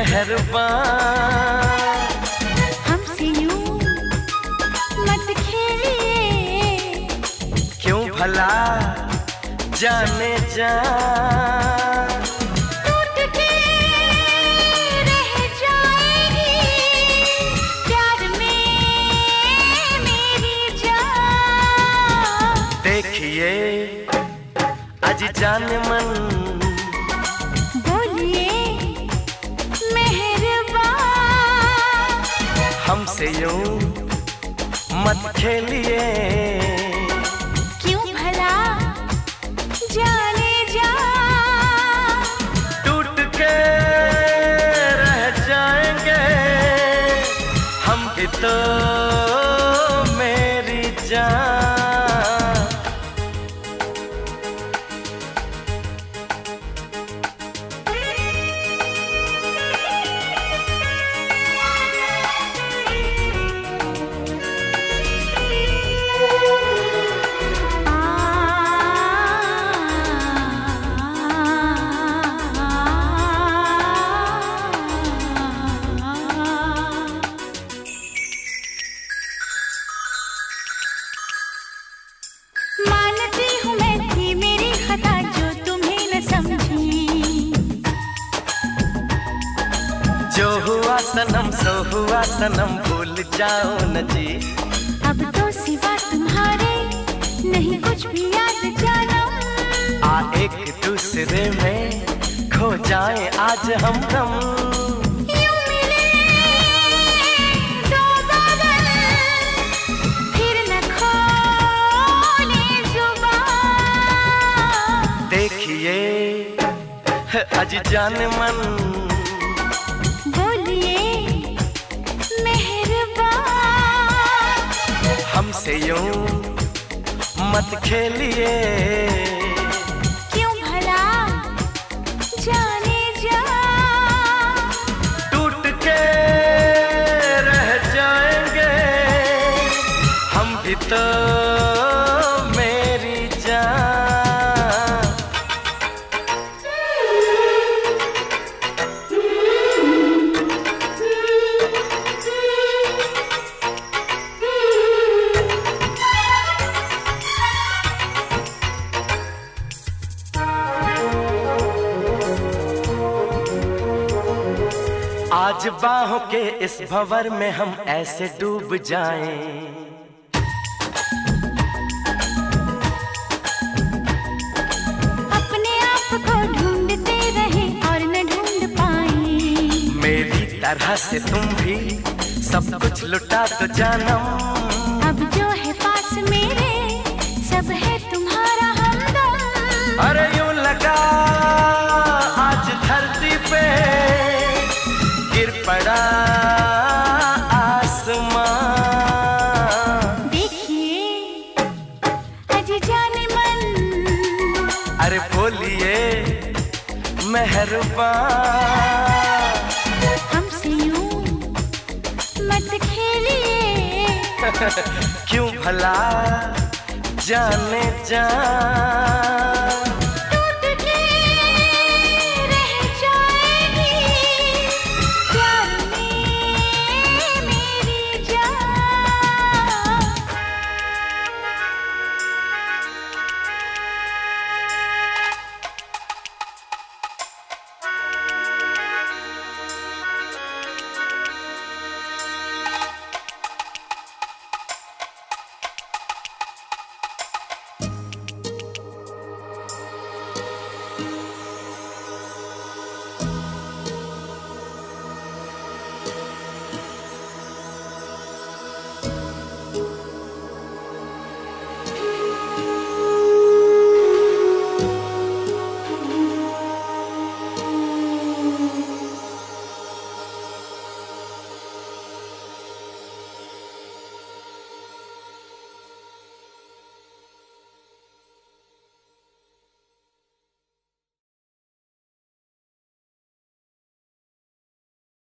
मेहरबान। हमसे यूँ मत खेलिए। क्यों भला जाने जा टूट के रह जाएगी। प्यार में मेरी जान। देखिए अज जान मन। हमसे यो मत खेलिए। क्यों भला? जाने जा। टूट के रह जाएँगे। हम भी तो जो हुआ सनम सो हुआ सनम भूल जाओ न जी। अब तो सिवा तुम्हारे नहीं कुछ भी याद जानम आ एक दूसरे में खो जाए आज हम ज़ुबान। देखिए अज जान मन। हमसे यूँ मत खेलिए। क्यों भला? जाने जा। टूट के रह जाएँगे। हम भी तो आज बाहों के इस भवर में हम ऐसे डूब जाएँ। अपने आप को ढूंढते रहे और न ढूंढ पाए। मेरी तरह से तुम भी सब कुछ लुटा तो जानम। अरे बोलिए मेहरबान। हमसे यूँ मत खेलिए। क्यों भला जाने जा